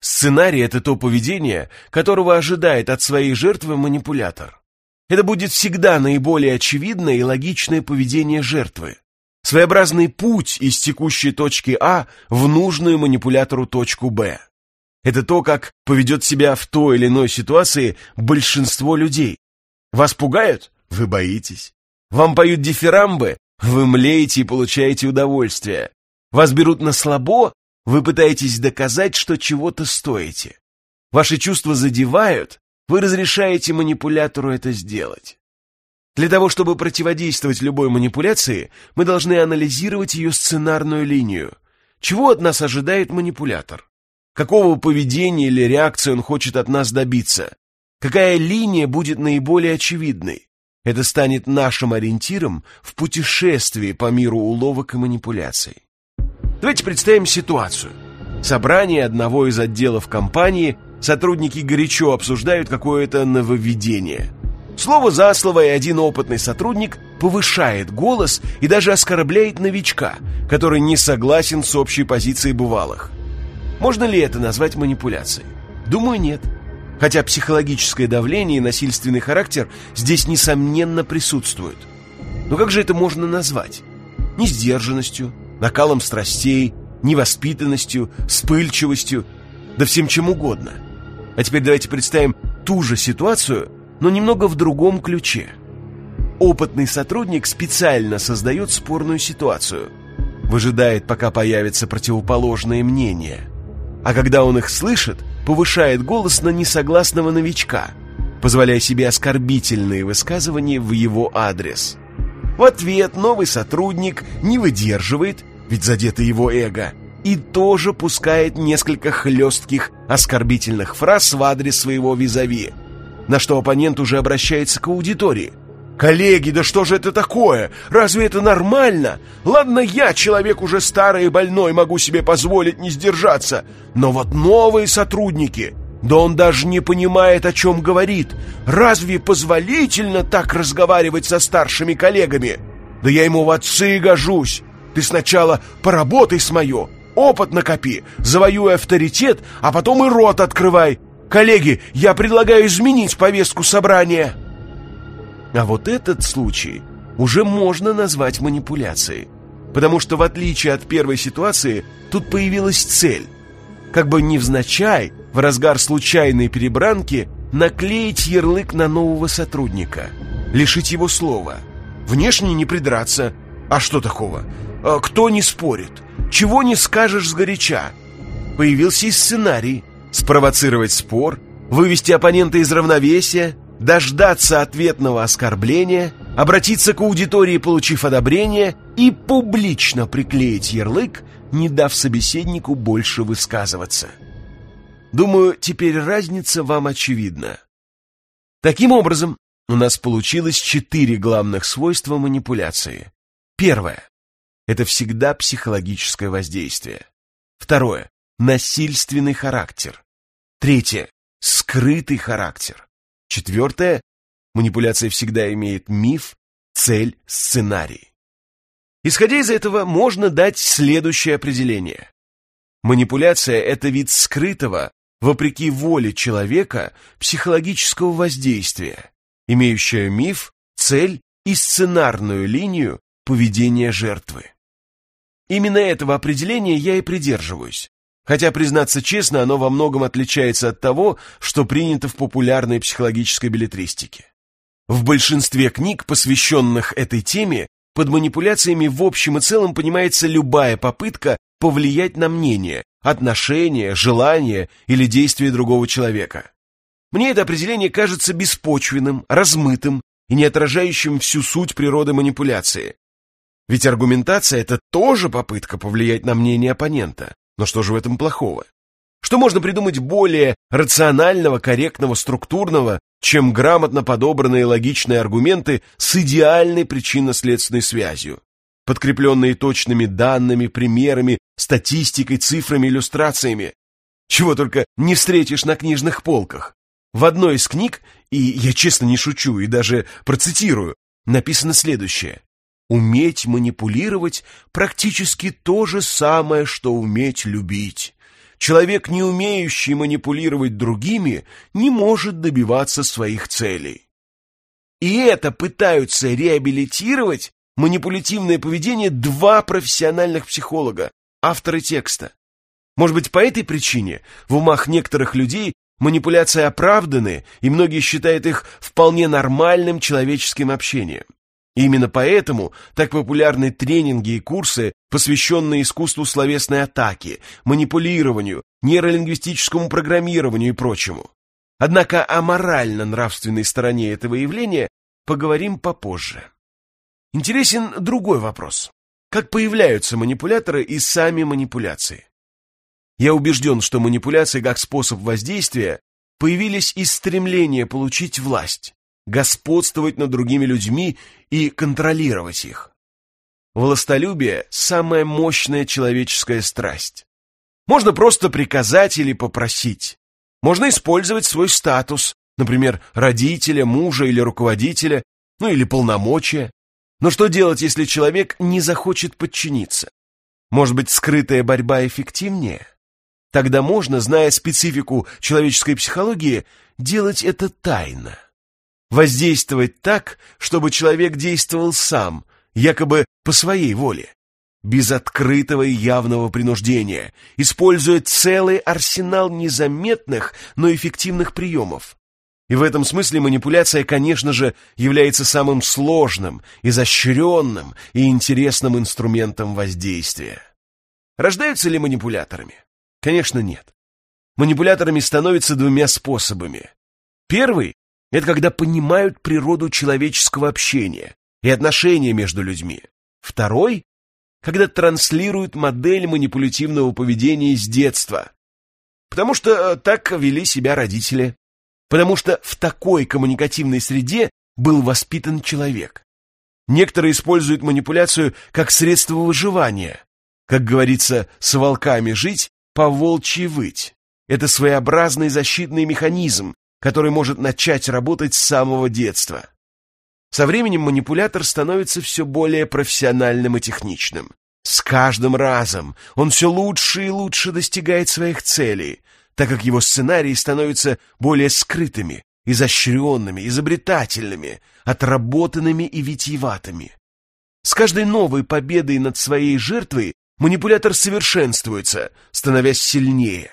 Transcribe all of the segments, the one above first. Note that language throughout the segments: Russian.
Сценарий – это то поведение, которого ожидает от своей жертвы манипулятор. Это будет всегда наиболее очевидное и логичное поведение жертвы. Своеобразный путь из текущей точки А в нужную манипулятору точку Б. Это то, как поведет себя в той или иной ситуации большинство людей. Вас пугают? Вы боитесь. Вам поют дифирамбы? Вы млеете и получаете удовольствие. Вас берут на слабо? Вы пытаетесь доказать, что чего-то стоите. Ваши чувства задевают? Вы разрешаете манипулятору это сделать. Для того, чтобы противодействовать любой манипуляции, мы должны анализировать ее сценарную линию. Чего от нас ожидает манипулятор? Какого поведения или реакции он хочет от нас добиться? Какая линия будет наиболее очевидной? Это станет нашим ориентиром в путешествии по миру уловок и манипуляций. Давайте представим ситуацию. Собрание одного из отделов компании, сотрудники горячо обсуждают какое-то нововведение. Слово за слово, и один опытный сотрудник повышает голос и даже оскорбляет новичка, который не согласен с общей позицией бывалых. Можно ли это назвать манипуляцией? Думаю, нет. Хотя психологическое давление и насильственный характер здесь, несомненно, присутствуют. Но как же это можно назвать? Несдержанностью, накалом страстей, невоспитанностью, вспыльчивостью, да всем чем угодно. А теперь давайте представим ту же ситуацию, но немного в другом ключе. Опытный сотрудник специально создает спорную ситуацию, выжидает, пока появится противоположное мнение – а когда он их слышит, повышает голос на несогласного новичка, позволяя себе оскорбительные высказывания в его адрес. В ответ новый сотрудник не выдерживает, ведь задето его эго, и тоже пускает несколько хлестких оскорбительных фраз в адрес своего визави, на что оппонент уже обращается к аудитории – «Коллеги, да что же это такое? Разве это нормально? Ладно, я, человек уже старый и больной, могу себе позволить не сдержаться. Но вот новые сотрудники, да он даже не понимает, о чем говорит. Разве позволительно так разговаривать со старшими коллегами? Да я ему в отцы гожусь. Ты сначала поработай с мое, опыт накопи, завоюй авторитет, а потом и рот открывай. Коллеги, я предлагаю изменить повестку собрания». А вот этот случай уже можно назвать манипуляцией, потому что в отличие от первой ситуации, тут появилась цель. Как бы невзначай, в разгар случайной перебранки, наклеить ярлык на нового сотрудника, лишить его слова. Внешне не придраться. А что такого? А кто не спорит? Чего не скажешь сгоряча? Появился и сценарий. Спровоцировать спор, вывести оппонента из равновесия – дождаться ответного оскорбления, обратиться к аудитории, получив одобрение, и публично приклеить ярлык, не дав собеседнику больше высказываться. Думаю, теперь разница вам очевидна. Таким образом, у нас получилось четыре главных свойства манипуляции. Первое – это всегда психологическое воздействие. Второе – насильственный характер. Третье – скрытый характер. Четвертое. Манипуляция всегда имеет миф, цель, сценарий. Исходя из этого, можно дать следующее определение. Манипуляция – это вид скрытого, вопреки воле человека, психологического воздействия, имеющее миф, цель и сценарную линию поведения жертвы. Именно этого определения я и придерживаюсь. Хотя, признаться честно, оно во многом отличается от того, что принято в популярной психологической билетристике. В большинстве книг, посвященных этой теме, под манипуляциями в общем и целом понимается любая попытка повлиять на мнение, отношение, желание или действие другого человека. Мне это определение кажется беспочвенным, размытым и не отражающим всю суть природы манипуляции. Ведь аргументация – это тоже попытка повлиять на мнение оппонента. Но что же в этом плохого? Что можно придумать более рационального, корректного, структурного, чем грамотно подобранные логичные аргументы с идеальной причинно-следственной связью, подкрепленные точными данными, примерами, статистикой, цифрами, иллюстрациями? Чего только не встретишь на книжных полках. В одной из книг, и я честно не шучу и даже процитирую, написано следующее. Уметь манипулировать практически то же самое, что уметь любить. человек, не умеющий манипулировать другими, не может добиваться своих целей. И это пытаются реабилитировать манипулятивное поведение два профессиональных психолога, авторы текста. Может быть, по этой причине в умах некоторых людей манипуляции оправданы, и многие считают их вполне нормальным человеческим общением. И именно поэтому так популярны тренинги и курсы, посвященные искусству словесной атаки, манипулированию, нейролингвистическому программированию и прочему. Однако о морально-нравственной стороне этого явления поговорим попозже. Интересен другой вопрос. Как появляются манипуляторы и сами манипуляции? Я убежден, что манипуляции как способ воздействия появились из стремления получить власть, господствовать над другими людьми и контролировать их. Властолюбие – самая мощная человеческая страсть. Можно просто приказать или попросить. Можно использовать свой статус, например, родителя, мужа или руководителя, ну или полномочия. Но что делать, если человек не захочет подчиниться? Может быть, скрытая борьба эффективнее? Тогда можно, зная специфику человеческой психологии, делать это тайно. Воздействовать так, чтобы человек действовал сам, якобы по своей воле, без открытого и явного принуждения, используя целый арсенал незаметных, но эффективных приемов. И в этом смысле манипуляция, конечно же, является самым сложным, изощренным и интересным инструментом воздействия. Рождаются ли манипуляторами? Конечно, нет. Манипуляторами становятся двумя способами. Первый – это когда понимают природу человеческого общения и отношения между людьми. Второй – когда транслируют модель манипулятивного поведения из детства. Потому что э, так вели себя родители. Потому что в такой коммуникативной среде был воспитан человек. Некоторые используют манипуляцию как средство выживания. Как говорится, с волками жить, по волчьи выть. Это своеобразный защитный механизм, который может начать работать с самого детства. Со временем манипулятор становится все более профессиональным и техничным. С каждым разом он все лучше и лучше достигает своих целей, так как его сценарии становятся более скрытыми, изощренными, изобретательными, отработанными и витиеватыми. С каждой новой победой над своей жертвой манипулятор совершенствуется, становясь сильнее.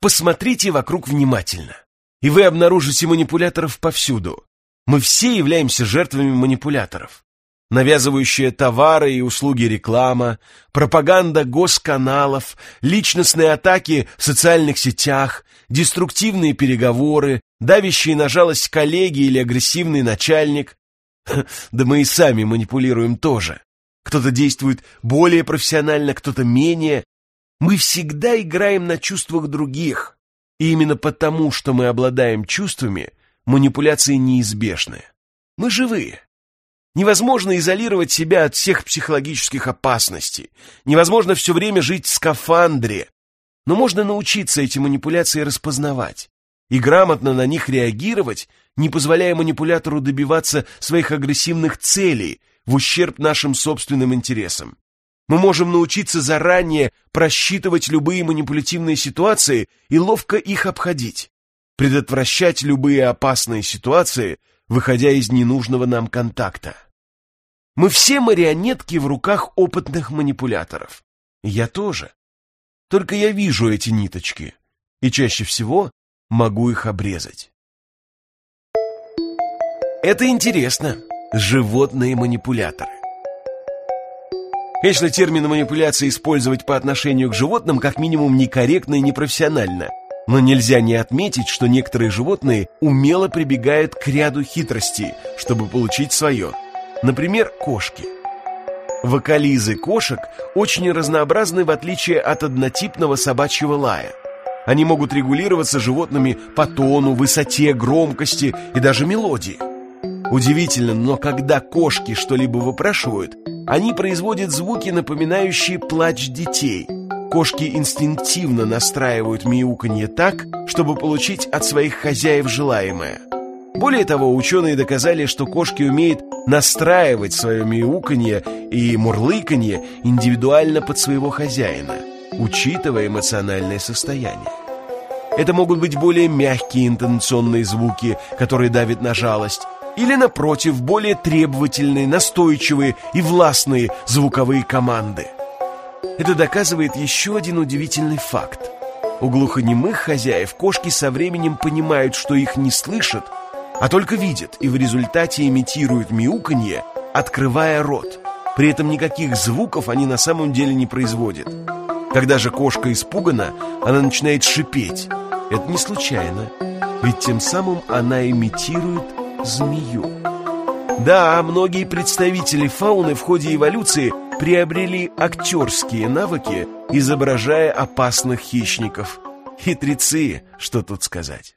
Посмотрите вокруг внимательно, и вы обнаружите манипуляторов повсюду. Мы все являемся жертвами манипуляторов навязывающая товары и услуги реклама, пропаганда госканалов, личностные атаки в социальных сетях, деструктивные переговоры, давящие на жалость коллеги или агрессивный начальник. Да мы и сами манипулируем тоже. Кто-то действует более профессионально, кто-то менее. Мы всегда играем на чувствах других. И именно потому, что мы обладаем чувствами, манипуляции неизбежны. Мы живые. Невозможно изолировать себя от всех психологических опасностей. Невозможно все время жить в скафандре. Но можно научиться эти манипуляции распознавать и грамотно на них реагировать, не позволяя манипулятору добиваться своих агрессивных целей в ущерб нашим собственным интересам. Мы можем научиться заранее просчитывать любые манипулятивные ситуации и ловко их обходить, предотвращать любые опасные ситуации, выходя из ненужного нам контакта. Мы все марионетки в руках опытных манипуляторов. Я тоже. Только я вижу эти ниточки, и чаще всего могу их обрезать. Это интересно. Животные манипуляторы. Конечно, термин манипуляции использовать по отношению к животным как минимум некорректно и непрофессионально, но нельзя не отметить, что некоторые животные умело прибегают к ряду хитростей, чтобы получить свое – Например, кошки. Вокализы кошек очень разнообразны в отличие от однотипного собачьего лая. Они могут регулироваться животными по тону, высоте, громкости и даже мелодии. Удивительно, но когда кошки что-либо выпрашивают, они производят звуки, напоминающие плач детей. Кошки инстинктивно настраивают мяуканье так, чтобы получить от своих хозяев желаемое. Более того, ученые доказали, что кошки умеют настраивать свое мяуканье и мурлыканье индивидуально под своего хозяина. учитывая эмоциональное состояние. Это могут быть более мягкие интонационные звуки, которые давят на жалость, или, напротив, более требовательные, настойчивые и властные звуковые команды. Это доказывает еще один удивительный факт. У глухонемых хозяев кошки со временем понимают, что их не слышат, а только видят и в результате имитируют мяуканье, открывая рот. При этом никаких звуков они на самом деле не производят. Когда же кошка испугана, она начинает шипеть. Это не случайно, ведь тем самым она имитирует змею. Да, многие представители фауны в ходе эволюции приобрели актерские навыки, изображая опасных хищников. Хитрецы, что тут сказать.